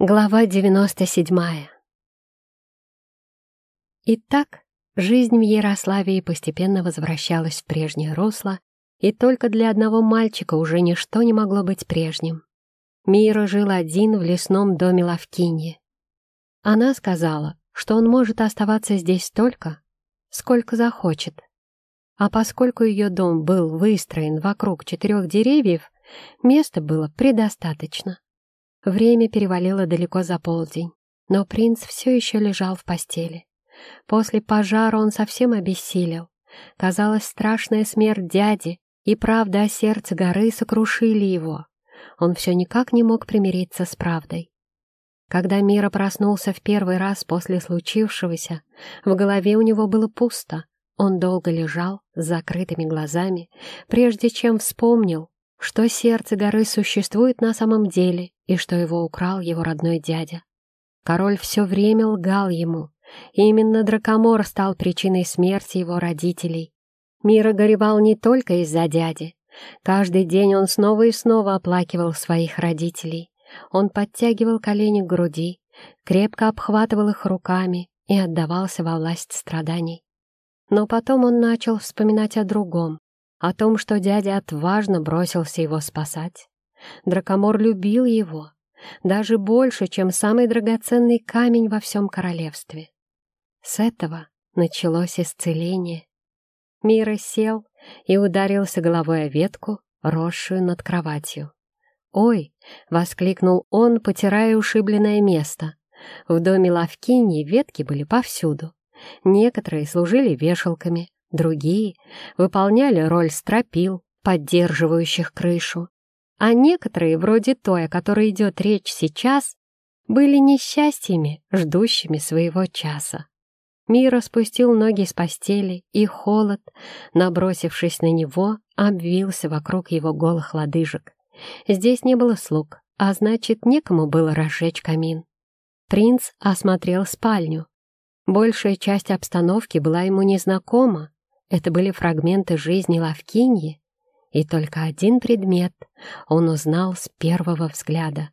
Глава 97 Итак, жизнь в Ярославии постепенно возвращалась в прежнее русло, и только для одного мальчика уже ничто не могло быть прежним. Мира жил один в лесном доме Лавкиньи. Она сказала, что он может оставаться здесь столько, сколько захочет. А поскольку ее дом был выстроен вокруг четырех деревьев, места было предостаточно. Время перевалило далеко за полдень, но принц все еще лежал в постели. После пожара он совсем обессилел. Казалось, страшная смерть дяди и правда о сердце горы сокрушили его. Он все никак не мог примириться с правдой. Когда Мира проснулся в первый раз после случившегося, в голове у него было пусто. Он долго лежал с закрытыми глазами, прежде чем вспомнил, что сердце горы существует на самом деле и что его украл его родной дядя. Король все время лгал ему, и именно Дракомор стал причиной смерти его родителей. Мира горевал не только из-за дяди. Каждый день он снова и снова оплакивал своих родителей. Он подтягивал колени к груди, крепко обхватывал их руками и отдавался во власть страданий. Но потом он начал вспоминать о другом, о том, что дядя отважно бросился его спасать. Дракомор любил его, даже больше, чем самый драгоценный камень во всем королевстве. С этого началось исцеление. Мира сел и ударился головой о ветку, росшую над кроватью. «Ой!» — воскликнул он, потирая ушибленное место. В доме Лавкини ветки были повсюду. Некоторые служили вешалками, Другие выполняли роль стропил, поддерживающих крышу. А некоторые, вроде той, о которой идет речь сейчас, были несчастьями, ждущими своего часа. Мира спустил ноги с постели, и холод, набросившись на него, обвился вокруг его голых лодыжек. Здесь не было слуг, а значит, некому было разжечь камин. Принц осмотрел спальню. Большая часть обстановки была ему незнакома, это были фрагменты жизни Лавкиньи, и только один предмет он узнал с первого взгляда.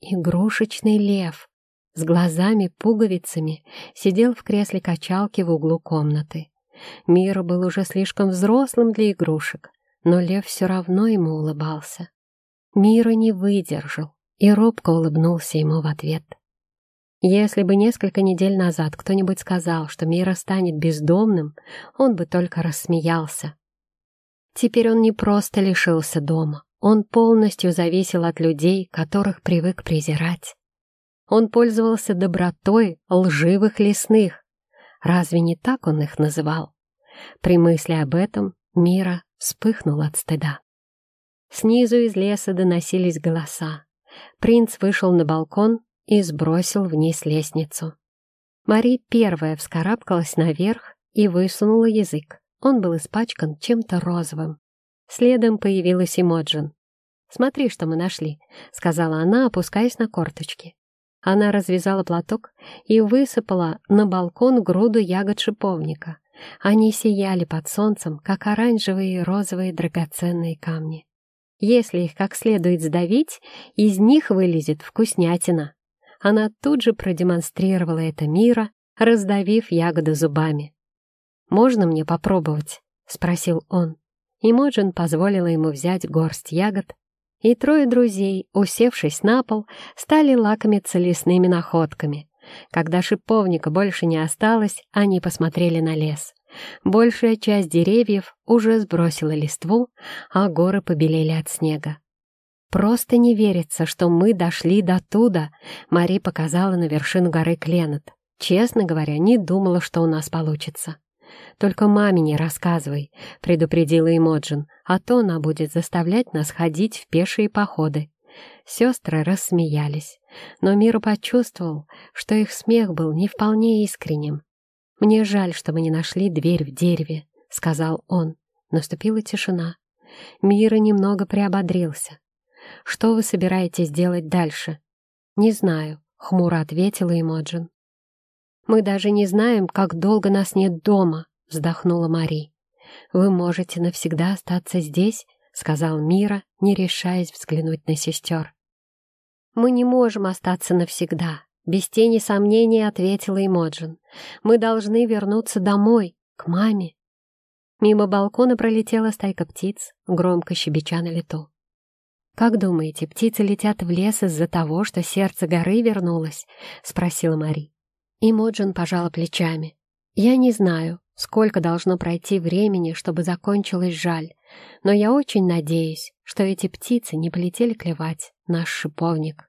Игрушечный лев с глазами-пуговицами сидел в кресле качалки в углу комнаты. Мир был уже слишком взрослым для игрушек, но лев все равно ему улыбался. Мира не выдержал и робко улыбнулся ему в ответ. Если бы несколько недель назад кто-нибудь сказал, что Мира станет бездомным, он бы только рассмеялся. Теперь он не просто лишился дома, он полностью зависел от людей, которых привык презирать. Он пользовался добротой лживых лесных. Разве не так он их называл? При мысли об этом Мира вспыхнул от стыда. Снизу из леса доносились голоса. Принц вышел на балкон и сбросил вниз лестницу. Мари первая вскарабкалась наверх и высунула язык. Он был испачкан чем-то розовым. Следом появилась Эмоджин. «Смотри, что мы нашли», — сказала она, опускаясь на корточки. Она развязала платок и высыпала на балкон груду ягод шиповника. Они сияли под солнцем, как оранжевые и розовые драгоценные камни. Если их как следует сдавить, из них вылезет вкуснятина. Она тут же продемонстрировала это Мира, раздавив ягоду зубами. «Можно мне попробовать?» — спросил он. Имоджин позволила ему взять горсть ягод, и трое друзей, усевшись на пол, стали лакомиться лесными находками. Когда шиповника больше не осталось, они посмотрели на лес. Большая часть деревьев уже сбросила листву, а горы побелели от снега. «Просто не верится, что мы дошли до туда», — Мари показала на вершину горы Кленет. «Честно говоря, не думала, что у нас получится». «Только маме не рассказывай», — предупредила Эмоджин, «а то она будет заставлять нас ходить в пешие походы». Сестры рассмеялись, но Миру почувствовал, что их смех был не вполне искренним. «Мне жаль, что мы не нашли дверь в дереве», — сказал он. Наступила тишина. Мира немного приободрился. Что вы собираетесь делать дальше?» «Не знаю», — хмуро ответила Эмоджин. «Мы даже не знаем, как долго нас нет дома», — вздохнула Мари. «Вы можете навсегда остаться здесь», — сказал Мира, не решаясь взглянуть на сестер. «Мы не можем остаться навсегда», — без тени сомнений ответила Эмоджин. «Мы должны вернуться домой, к маме». Мимо балкона пролетела стайка птиц, громко щебеча на лету. «Как думаете, птицы летят в лес из-за того, что сердце горы вернулось?» — спросила Мари. Имоджин пожала плечами. «Я не знаю, сколько должно пройти времени, чтобы закончилась жаль, но я очень надеюсь, что эти птицы не полетели клевать наш шиповник».